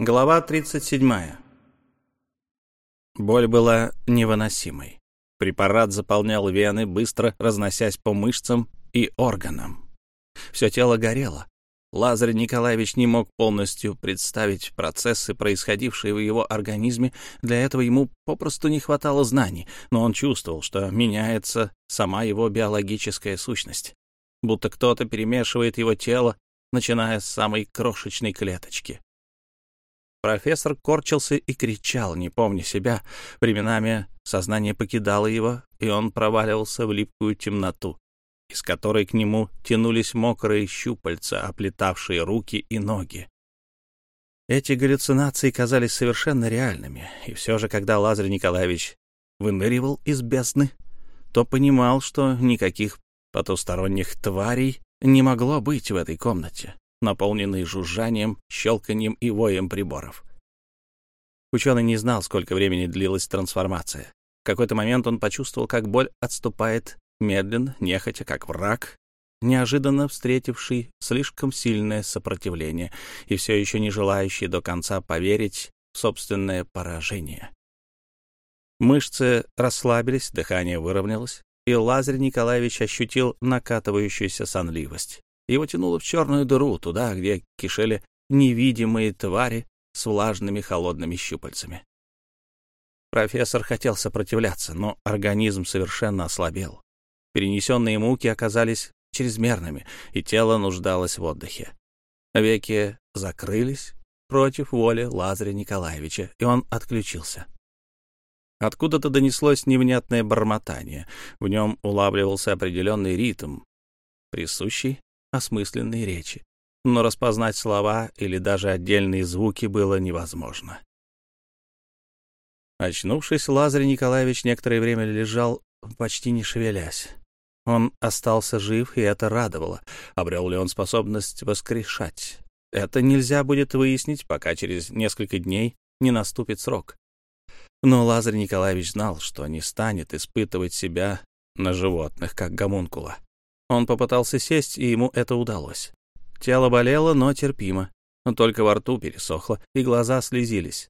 Глава 37. Боль была невыносимой. Препарат заполнял вены, быстро разносясь по мышцам и органам. Все тело горело. Лазарь Николаевич не мог полностью представить процессы, происходившие в его организме. Для этого ему попросту не хватало знаний, но он чувствовал, что меняется сама его биологическая сущность. Будто кто-то перемешивает его тело, начиная с самой крошечной клеточки. Профессор корчился и кричал, не помня себя. Временами сознание покидало его, и он проваливался в липкую темноту, из которой к нему тянулись мокрые щупальца, оплетавшие руки и ноги. Эти галлюцинации казались совершенно реальными, и все же, когда Лазарь Николаевич выныривал из бездны, то понимал, что никаких потусторонних тварей не могло быть в этой комнате наполненный жужжанием, щелканьем и воем приборов. Ученый не знал, сколько времени длилась трансформация. В какой-то момент он почувствовал, как боль отступает медленно, нехотя, как враг, неожиданно встретивший слишком сильное сопротивление и все еще не желающий до конца поверить в собственное поражение. Мышцы расслабились, дыхание выровнялось, и Лазарь Николаевич ощутил накатывающуюся сонливость. Его тянуло в черную дыру, туда, где кишели невидимые твари с влажными холодными щупальцами. Профессор хотел сопротивляться, но организм совершенно ослабел. Перенесенные муки оказались чрезмерными, и тело нуждалось в отдыхе. Веки закрылись против воли Лазаря Николаевича, и он отключился. Откуда-то донеслось невнятное бормотание. В нем улавливался определенный ритм, присущий осмысленной речи, но распознать слова или даже отдельные звуки было невозможно. Очнувшись, Лазарь Николаевич некоторое время лежал, почти не шевелясь. Он остался жив, и это радовало. Обрел ли он способность воскрешать? Это нельзя будет выяснить, пока через несколько дней не наступит срок. Но Лазарь Николаевич знал, что не станет испытывать себя на животных, как гомункула. Он попытался сесть, и ему это удалось. Тело болело, но терпимо. Только во рту пересохло, и глаза слезились.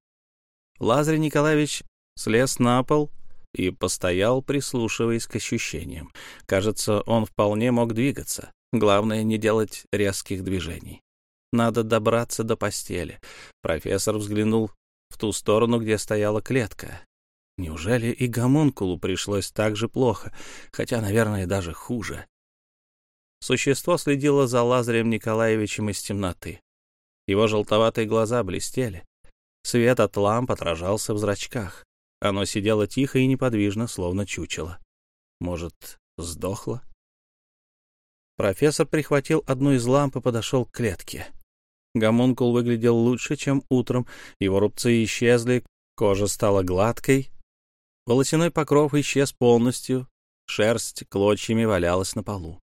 Лазарь Николаевич слез на пол и постоял, прислушиваясь к ощущениям. Кажется, он вполне мог двигаться. Главное, не делать резких движений. Надо добраться до постели. Профессор взглянул в ту сторону, где стояла клетка. Неужели и гомункулу пришлось так же плохо, хотя, наверное, даже хуже? Существо следило за Лазарем Николаевичем из темноты. Его желтоватые глаза блестели. Свет от ламп отражался в зрачках. Оно сидело тихо и неподвижно, словно чучело. Может, сдохло? Профессор прихватил одну из ламп и подошел к клетке. Гомункул выглядел лучше, чем утром. Его рубцы исчезли, кожа стала гладкой. Волосяной покров исчез полностью, шерсть клочьями валялась на полу.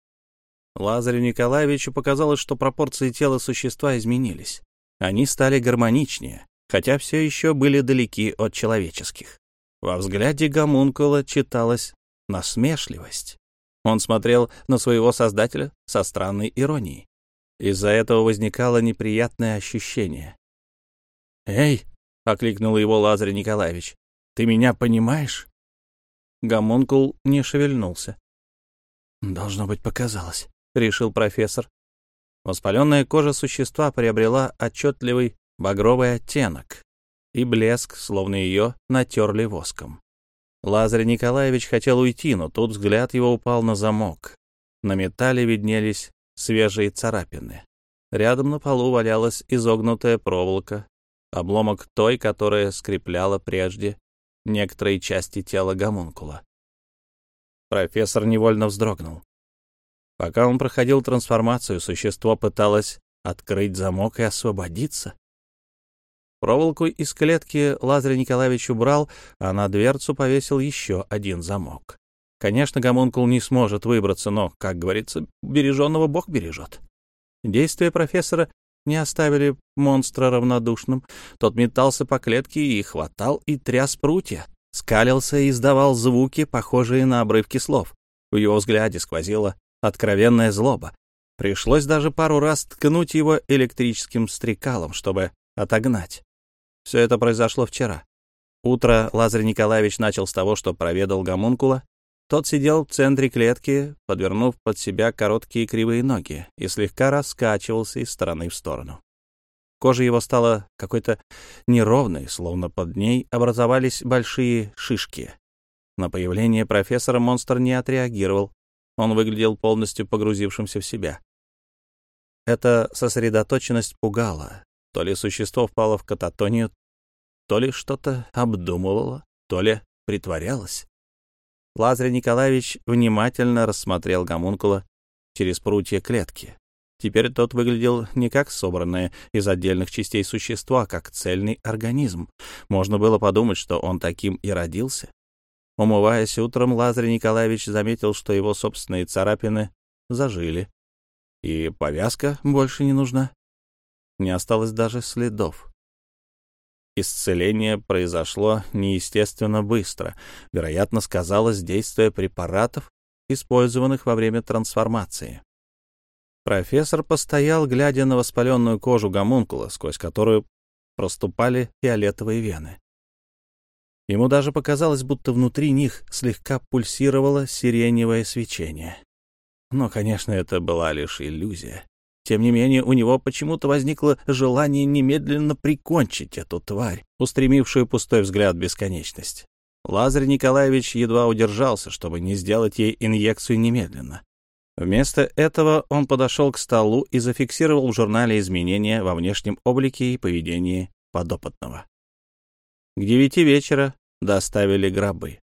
Лазарю Николаевичу показалось, что пропорции тела существа изменились. Они стали гармоничнее, хотя все еще были далеки от человеческих. Во взгляде гомункула читалась насмешливость. Он смотрел на своего создателя со странной иронией. Из-за этого возникало неприятное ощущение. «Эй!» — окликнул его Лазарь Николаевич. «Ты меня понимаешь?» Гомункул не шевельнулся. «Должно быть, показалось», — решил профессор. Воспаленная кожа существа приобрела отчетливый багровый оттенок и блеск, словно ее натерли воском. Лазарь Николаевич хотел уйти, но тут взгляд его упал на замок. На металле виднелись свежие царапины. Рядом на полу валялась изогнутая проволока, обломок той, которая скрепляла прежде некоторые части тела гомункула. Профессор невольно вздрогнул. Пока он проходил трансформацию, существо пыталось открыть замок и освободиться. Проволоку из клетки Лазарь Николаевич убрал, а на дверцу повесил еще один замок. Конечно, гомункул не сможет выбраться, но, как говорится, береженного Бог бережет. Действия профессора не оставили монстра равнодушным. Тот метался по клетке и хватал и тряс прутья, скалился и издавал звуки, похожие на обрывки слов. В его взгляде сквозила откровенная злоба. Пришлось даже пару раз ткнуть его электрическим стрекалом, чтобы отогнать. Все это произошло вчера. Утро Лазарь Николаевич начал с того, что проведал гомункула. Тот сидел в центре клетки, подвернув под себя короткие кривые ноги и слегка раскачивался из стороны в сторону. Кожа его стала какой-то неровной, словно под ней образовались большие шишки. На появление профессора монстр не отреагировал. Он выглядел полностью погрузившимся в себя. Эта сосредоточенность пугала. То ли существо впало в кататонию, то ли что-то обдумывало, то ли притворялось. Лазарь Николаевич внимательно рассмотрел гомункула через прутья клетки. Теперь тот выглядел не как собранное из отдельных частей существа, а как цельный организм. Можно было подумать, что он таким и родился. Умываясь утром, Лазарь Николаевич заметил, что его собственные царапины зажили. И повязка больше не нужна. Не осталось даже следов. Исцеление произошло неестественно быстро. Вероятно, сказалось действие препаратов, использованных во время трансформации. Профессор постоял, глядя на воспаленную кожу гомункула, сквозь которую проступали фиолетовые вены. Ему даже показалось, будто внутри них слегка пульсировало сиреневое свечение. Но, конечно, это была лишь иллюзия. Тем не менее, у него почему-то возникло желание немедленно прикончить эту тварь, устремившую пустой взгляд в бесконечность. Лазарь Николаевич едва удержался, чтобы не сделать ей инъекцию немедленно. Вместо этого он подошел к столу и зафиксировал в журнале изменения во внешнем облике и поведении подопытного. К девяти вечера доставили гробы.